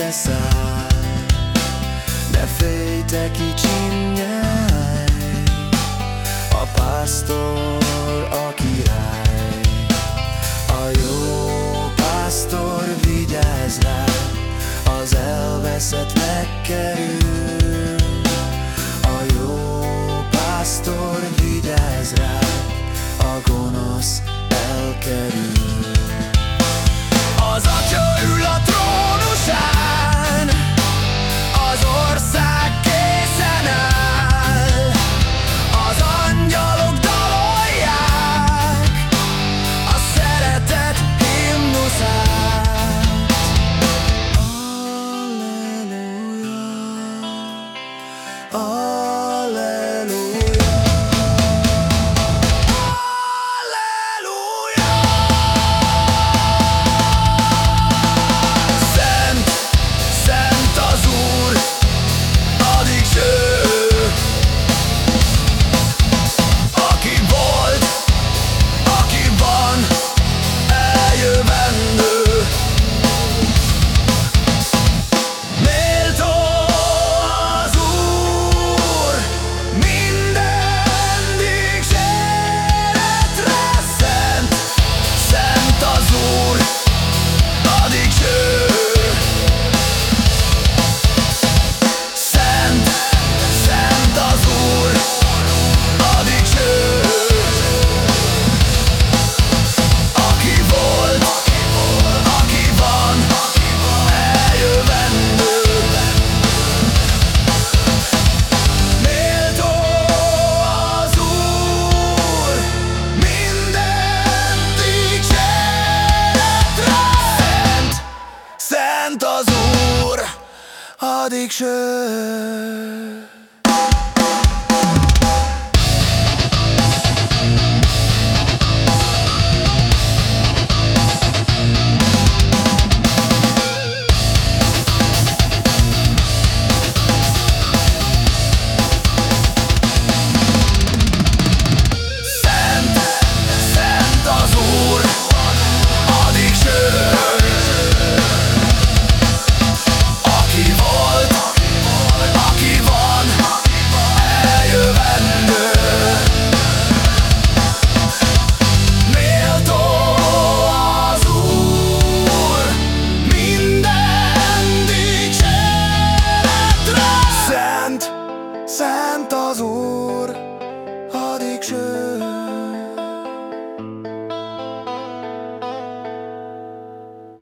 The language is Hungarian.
összeszáll. Ne félj, te kicsim nyáj A pásztor a király A jó pásztor vigyáz rá Az elveszett megkerül. az Úr, addig sőt.